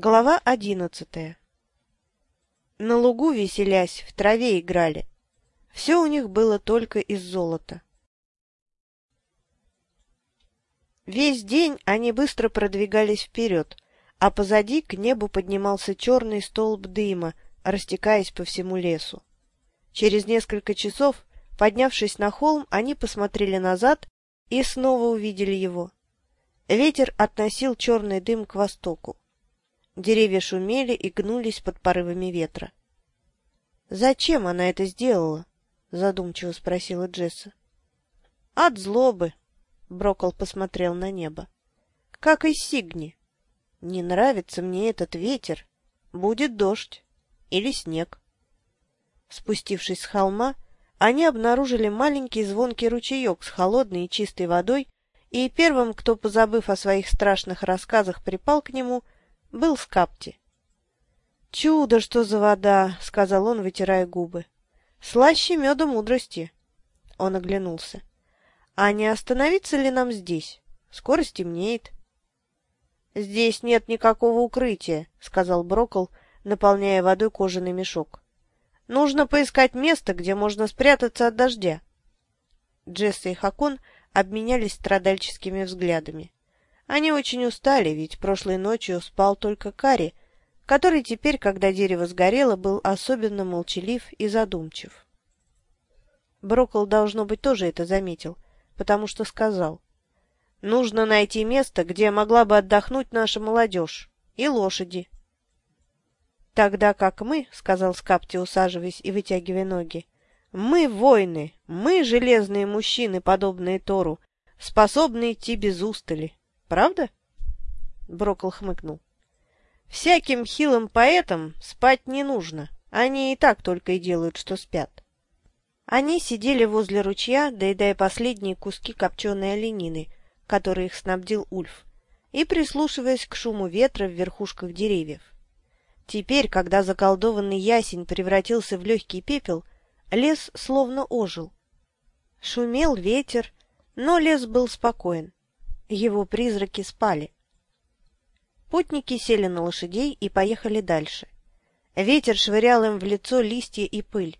Глава одиннадцатая На лугу, веселясь, в траве играли. Все у них было только из золота. Весь день они быстро продвигались вперед, а позади к небу поднимался черный столб дыма, растекаясь по всему лесу. Через несколько часов, поднявшись на холм, они посмотрели назад и снова увидели его. Ветер относил черный дым к востоку. Деревья шумели и гнулись под порывами ветра. «Зачем она это сделала?» — задумчиво спросила Джесса. «От злобы», — Брокол посмотрел на небо. «Как из Сигни. Не нравится мне этот ветер. Будет дождь или снег». Спустившись с холма, они обнаружили маленький звонкий ручеек с холодной и чистой водой, и первым, кто, позабыв о своих страшных рассказах, припал к нему — был Скапти. «Чудо, что за вода!» — сказал он, вытирая губы. «Слаще меда мудрости!» Он оглянулся. «А не остановиться ли нам здесь? Скоро стемнеет». «Здесь нет никакого укрытия», — сказал Брокол, наполняя водой кожаный мешок. «Нужно поискать место, где можно спрятаться от дождя». Джесса и Хакон обменялись страдальческими взглядами. Они очень устали, ведь прошлой ночью спал только Кари, который теперь, когда дерево сгорело, был особенно молчалив и задумчив. Брокол, должно быть, тоже это заметил, потому что сказал, «Нужно найти место, где могла бы отдохнуть наша молодежь и лошади». «Тогда как мы, — сказал Скапти, усаживаясь и вытягивая ноги, — мы воины, мы железные мужчины, подобные Тору, способны идти без устали, Правда? Брокл хмыкнул. Всяким хилым поэтам спать не нужно. Они и так только и делают, что спят. Они сидели возле ручья, доедая последние куски копченой оленины, которые их снабдил Ульф, и прислушиваясь к шуму ветра в верхушках деревьев. Теперь, когда заколдованный ясень превратился в легкий пепел, лес словно ожил. Шумел ветер, но лес был спокоен. Его призраки спали. Путники сели на лошадей и поехали дальше. Ветер швырял им в лицо листья и пыль.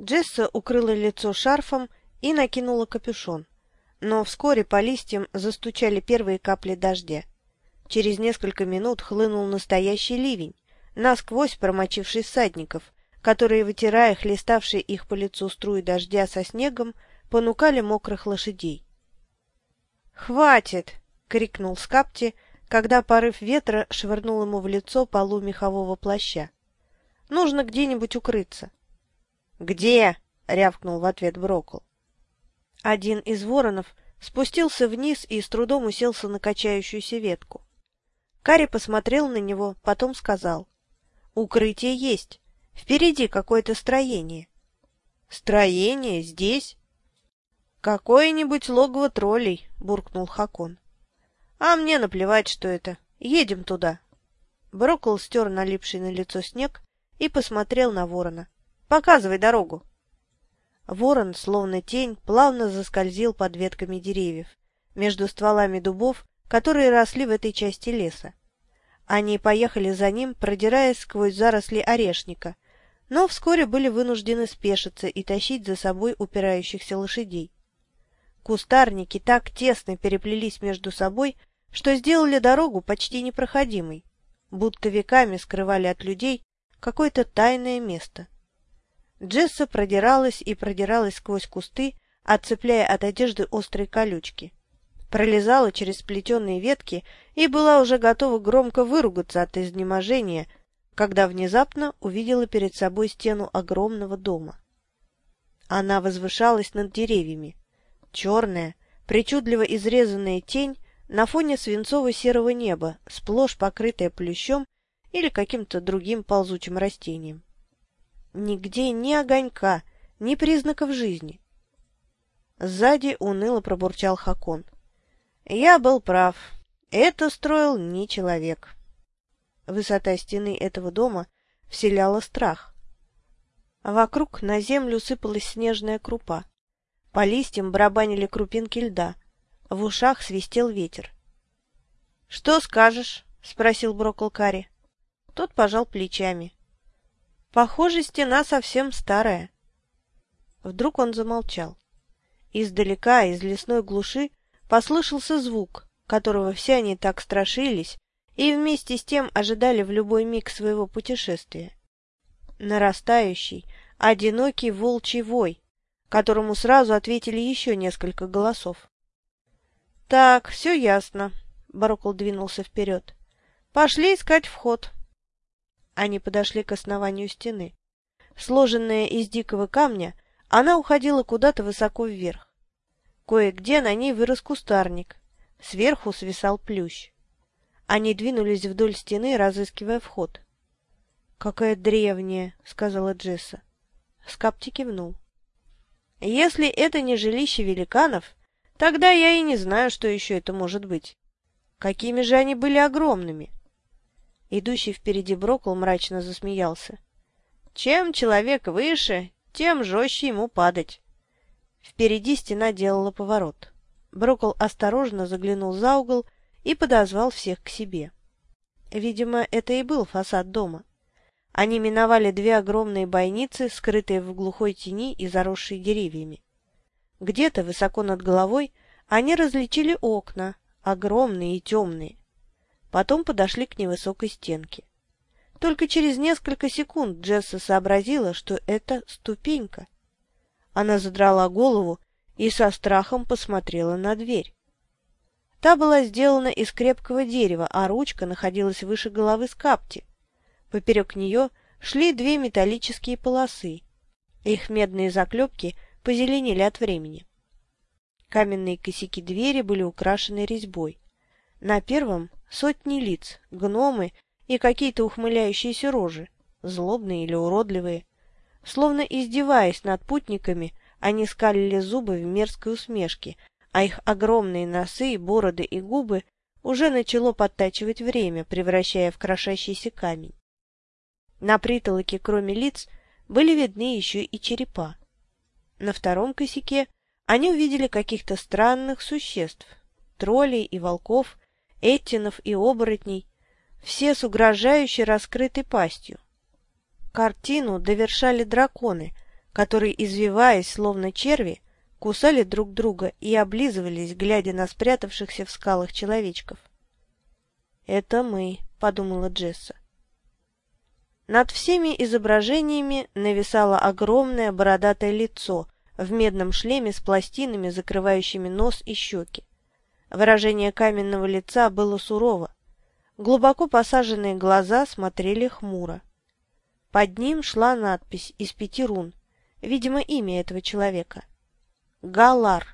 Джесса укрыла лицо шарфом и накинула капюшон. Но вскоре по листьям застучали первые капли дождя. Через несколько минут хлынул настоящий ливень, насквозь промочивший всадников, которые, вытирая хлеставшие их по лицу струи дождя со снегом, понукали мокрых лошадей. «Хватит!» — крикнул Скапти, когда порыв ветра швырнул ему в лицо полу мехового плаща. «Нужно где-нибудь укрыться». «Где?» — рявкнул в ответ Брокл. Один из воронов спустился вниз и с трудом уселся на качающуюся ветку. Кари посмотрел на него, потом сказал. «Укрытие есть. Впереди какое-то строение». «Строение? Здесь?» «Какое-нибудь логово троллей», — буркнул Хакон. «А мне наплевать, что это. Едем туда». Брокл стер налипший на лицо снег и посмотрел на ворона. «Показывай дорогу». Ворон, словно тень, плавно заскользил под ветками деревьев, между стволами дубов, которые росли в этой части леса. Они поехали за ним, продираясь сквозь заросли орешника, но вскоре были вынуждены спешиться и тащить за собой упирающихся лошадей. Кустарники так тесно переплелись между собой, что сделали дорогу почти непроходимой, будто веками скрывали от людей какое-то тайное место. Джесса продиралась и продиралась сквозь кусты, отцепляя от одежды острые колючки. Пролезала через сплетенные ветки и была уже готова громко выругаться от изнеможения, когда внезапно увидела перед собой стену огромного дома. Она возвышалась над деревьями. Черная, причудливо изрезанная тень на фоне свинцово-серого неба, сплошь покрытая плющом или каким-то другим ползучим растением. Нигде ни огонька, ни признаков жизни. Сзади уныло пробурчал Хакон. Я был прав. Это строил не человек. Высота стены этого дома вселяла страх. Вокруг на землю сыпалась снежная крупа. По листьям барабанили крупинки льда. В ушах свистел ветер. — Что скажешь? — спросил Брокл Карри. Тот пожал плечами. Похоже, стена совсем старая. Вдруг он замолчал. Издалека, из лесной глуши, послышался звук, которого все они так страшились и вместе с тем ожидали в любой миг своего путешествия. Нарастающий, одинокий волчий вой, которому сразу ответили еще несколько голосов. «Так, все ясно», — Барокл двинулся вперед. «Пошли искать вход». Они подошли к основанию стены. Сложенная из дикого камня, она уходила куда-то высоко вверх. Кое-где на ней вырос кустарник. Сверху свисал плющ. Они двинулись вдоль стены, разыскивая вход. «Какая древняя!» — сказала Джесса. Скапти кивнул. «Если это не жилище великанов, тогда я и не знаю, что еще это может быть. Какими же они были огромными!» Идущий впереди Брокл мрачно засмеялся. «Чем человек выше, тем жестче ему падать». Впереди стена делала поворот. Брокл осторожно заглянул за угол и подозвал всех к себе. Видимо, это и был фасад дома. Они миновали две огромные бойницы, скрытые в глухой тени и заросшие деревьями. Где-то высоко над головой они различили окна, огромные и темные. Потом подошли к невысокой стенке. Только через несколько секунд Джесса сообразила, что это ступенька. Она задрала голову и со страхом посмотрела на дверь. Та была сделана из крепкого дерева, а ручка находилась выше головы скапти. Поперек нее шли две металлические полосы. Их медные заклепки позеленели от времени. Каменные косяки двери были украшены резьбой. На первом сотни лиц, гномы и какие-то ухмыляющиеся рожи, злобные или уродливые. Словно издеваясь над путниками, они скалили зубы в мерзкой усмешке, а их огромные носы, бороды и губы уже начало подтачивать время, превращая в крошащийся камень. На притолоке, кроме лиц, были видны еще и черепа. На втором косяке они увидели каких-то странных существ, троллей и волков, этинов и оборотней, все с угрожающей раскрытой пастью. Картину довершали драконы, которые, извиваясь, словно черви, кусали друг друга и облизывались, глядя на спрятавшихся в скалах человечков. «Это мы», — подумала Джесса. Над всеми изображениями нависало огромное бородатое лицо в медном шлеме с пластинами, закрывающими нос и щеки. Выражение каменного лица было сурово. Глубоко посаженные глаза смотрели хмуро. Под ним шла надпись из пяти рун, видимо, имя этого человека. Галар.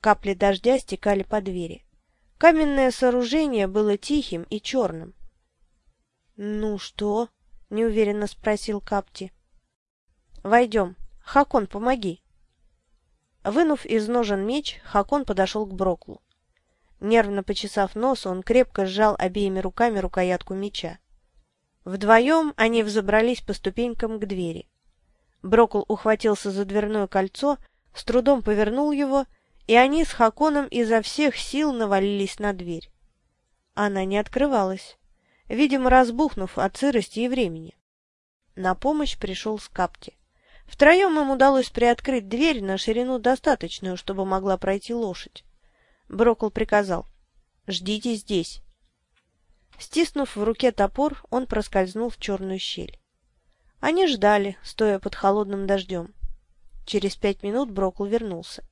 Капли дождя стекали по двери. Каменное сооружение было тихим и черным. «Ну что?» — неуверенно спросил Капти. «Войдем. Хакон, помоги». Вынув из ножен меч, Хакон подошел к Броклу. Нервно почесав нос, он крепко сжал обеими руками рукоятку меча. Вдвоем они взобрались по ступенькам к двери. Брокл ухватился за дверное кольцо, с трудом повернул его, и они с Хаконом изо всех сил навалились на дверь. Она не открывалась, видимо, разбухнув от сырости и времени. На помощь пришел Скапти. Втроем им удалось приоткрыть дверь на ширину достаточную, чтобы могла пройти лошадь. Брокл приказал «Ждите здесь». Стиснув в руке топор, он проскользнул в черную щель. Они ждали, стоя под холодным дождем. Через пять минут Брокл вернулся.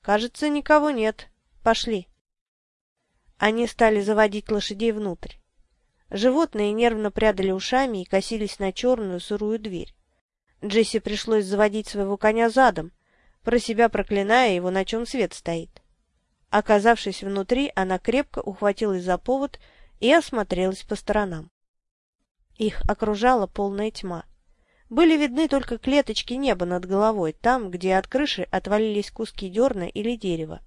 «Кажется, никого нет. Пошли». Они стали заводить лошадей внутрь. Животные нервно прядали ушами и косились на черную сырую дверь. Джесси пришлось заводить своего коня задом, про себя проклиная его, на чем свет стоит. Оказавшись внутри, она крепко ухватилась за повод и осмотрелась по сторонам. Их окружала полная тьма. Были видны только клеточки неба над головой, там, где от крыши отвалились куски дерна или дерева.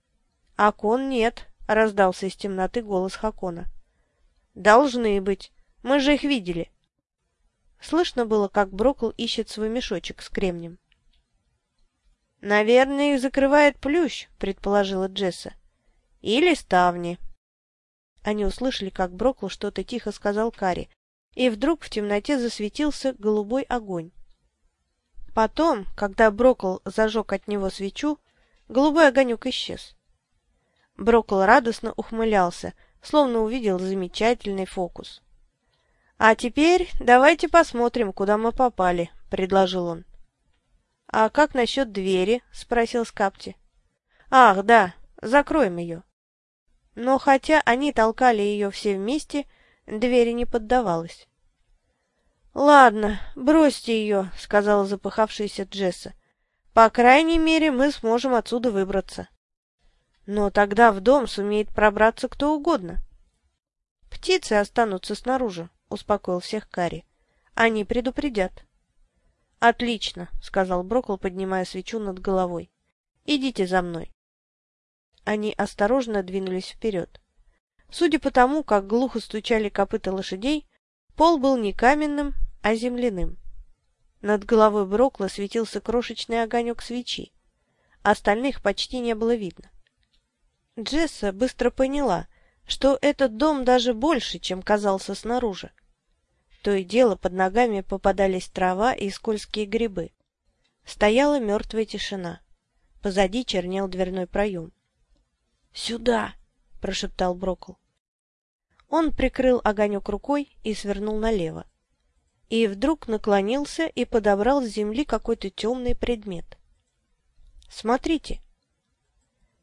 — Акон нет, — раздался из темноты голос Хакона. — Должны быть. Мы же их видели. Слышно было, как Брокл ищет свой мешочек с кремнем. — Наверное, их закрывает плющ, — предположила Джесса. — Или ставни. Они услышали, как Брокл что-то тихо сказал Кари, и вдруг в темноте засветился голубой огонь. Потом, когда Брокл зажег от него свечу, голубой огонек исчез. Брокл радостно ухмылялся, словно увидел замечательный фокус. «А теперь давайте посмотрим, куда мы попали», — предложил он. «А как насчет двери?» — спросил Скапти. «Ах, да, закроем ее». Но хотя они толкали ее все вместе, двери не поддавалась. «Ладно, бросьте ее», — сказала запыхавшаяся Джесса. «По крайней мере, мы сможем отсюда выбраться». «Но тогда в дом сумеет пробраться кто угодно». «Птицы останутся снаружи», — успокоил всех Кари. «Они предупредят». «Отлично», — сказал Брокл, поднимая свечу над головой. «Идите за мной». Они осторожно двинулись вперед. Судя по тому, как глухо стучали копыта лошадей, Пол был не каменным, а земляным. Над головой Брокла светился крошечный огонек свечи. Остальных почти не было видно. Джесса быстро поняла, что этот дом даже больше, чем казался снаружи. То и дело под ногами попадались трава и скользкие грибы. Стояла мертвая тишина. Позади чернел дверной проем. «Сюда!» — прошептал Брокл. Он прикрыл огонек рукой и свернул налево. И вдруг наклонился и подобрал с земли какой-то темный предмет. «Смотрите!»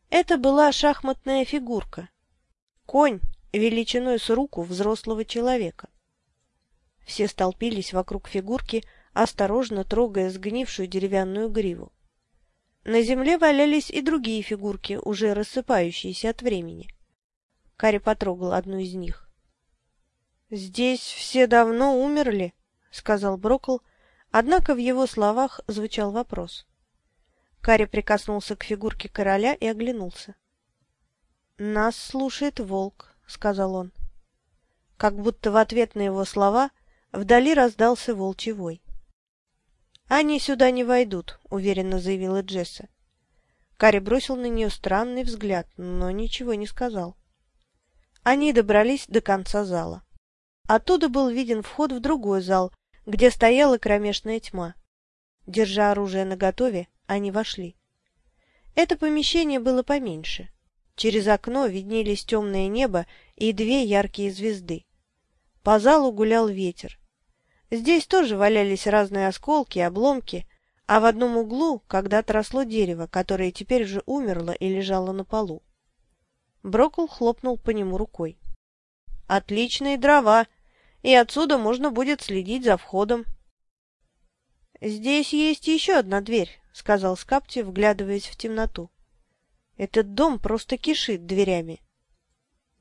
Это была шахматная фигурка. Конь величиной с руку взрослого человека. Все столпились вокруг фигурки, осторожно трогая сгнившую деревянную гриву. На земле валялись и другие фигурки, уже рассыпающиеся от времени. Кари потрогал одну из них. «Здесь все давно умерли», — сказал Брокл, однако в его словах звучал вопрос. Кари прикоснулся к фигурке короля и оглянулся. «Нас слушает волк», — сказал он. Как будто в ответ на его слова вдали раздался волчий вой. «Они сюда не войдут», — уверенно заявила Джесса. Кари бросил на нее странный взгляд, но ничего не сказал. Они добрались до конца зала. Оттуда был виден вход в другой зал, где стояла кромешная тьма. Держа оружие наготове, они вошли. Это помещение было поменьше. Через окно виднелись темное небо и две яркие звезды. По залу гулял ветер. Здесь тоже валялись разные осколки и обломки, а в одном углу когда-то росло дерево, которое теперь уже умерло и лежало на полу. Брокл хлопнул по нему рукой. «Отличные дрова, и отсюда можно будет следить за входом». «Здесь есть еще одна дверь», — сказал Скапти, вглядываясь в темноту. «Этот дом просто кишит дверями».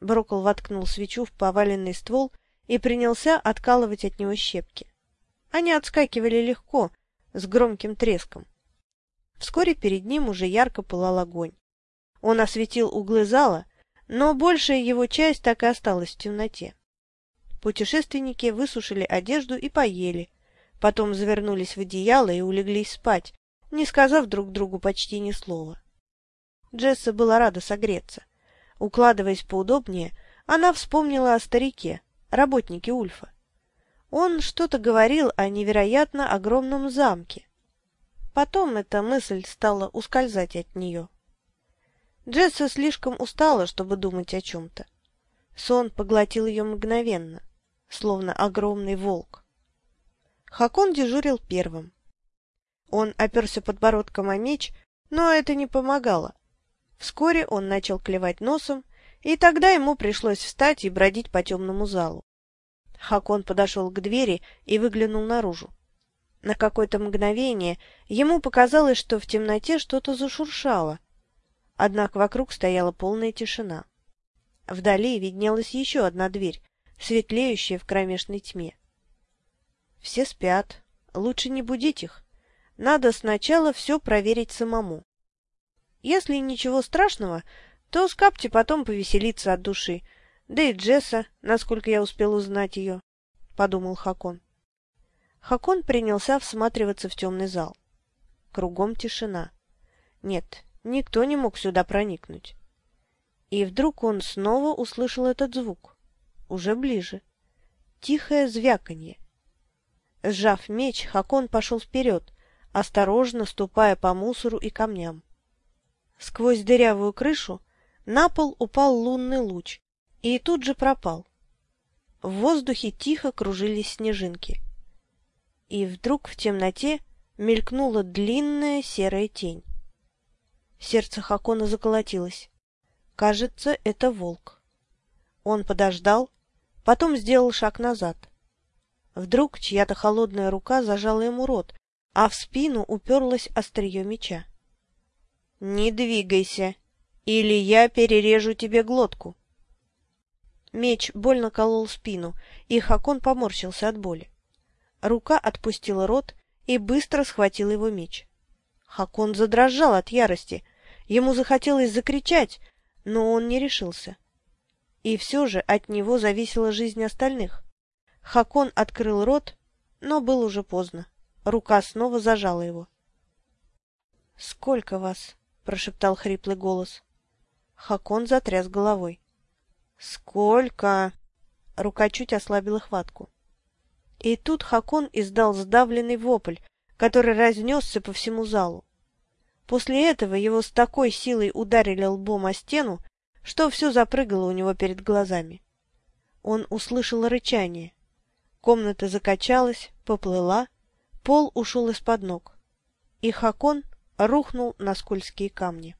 Брокл воткнул свечу в поваленный ствол и принялся откалывать от него щепки. Они отскакивали легко, с громким треском. Вскоре перед ним уже ярко пылал огонь. Он осветил углы зала, но большая его часть так и осталась в темноте. Путешественники высушили одежду и поели, потом завернулись в одеяло и улеглись спать, не сказав друг другу почти ни слова. Джесса была рада согреться. Укладываясь поудобнее, она вспомнила о старике, работнике Ульфа. Он что-то говорил о невероятно огромном замке. Потом эта мысль стала ускользать от нее. Джесса слишком устала, чтобы думать о чем-то. Сон поглотил ее мгновенно, словно огромный волк. Хакон дежурил первым. Он оперся подбородком о меч, но это не помогало. Вскоре он начал клевать носом, и тогда ему пришлось встать и бродить по темному залу. Хакон подошел к двери и выглянул наружу. На какое-то мгновение ему показалось, что в темноте что-то зашуршало, Однако вокруг стояла полная тишина. Вдали виднелась еще одна дверь, светлеющая в кромешной тьме. Все спят. Лучше не будить их. Надо сначала все проверить самому. Если ничего страшного, то Скапти потом повеселится от души. Да и Джесса, насколько я успел узнать ее, — подумал Хакон. Хакон принялся всматриваться в темный зал. Кругом тишина. Нет, Никто не мог сюда проникнуть. И вдруг он снова услышал этот звук. Уже ближе. Тихое звяканье. Сжав меч, Хакон пошел вперед, осторожно ступая по мусору и камням. Сквозь дырявую крышу на пол упал лунный луч и тут же пропал. В воздухе тихо кружились снежинки. И вдруг в темноте мелькнула длинная серая тень. Сердце Хакона заколотилось. Кажется, это волк. Он подождал, потом сделал шаг назад. Вдруг чья-то холодная рука зажала ему рот, а в спину уперлась острие меча. — Не двигайся, или я перережу тебе глотку. Меч больно колол спину, и Хакон поморщился от боли. Рука отпустила рот и быстро схватил его меч. Хакон задрожал от ярости. Ему захотелось закричать, но он не решился. И все же от него зависела жизнь остальных. Хакон открыл рот, но было уже поздно. Рука снова зажала его. — Сколько вас? — прошептал хриплый голос. Хакон затряс головой. — Сколько? Рука чуть ослабила хватку. И тут Хакон издал сдавленный вопль, который разнесся по всему залу. После этого его с такой силой ударили лбом о стену, что все запрыгало у него перед глазами. Он услышал рычание. Комната закачалась, поплыла, пол ушел из-под ног, и Хакон рухнул на скользкие камни.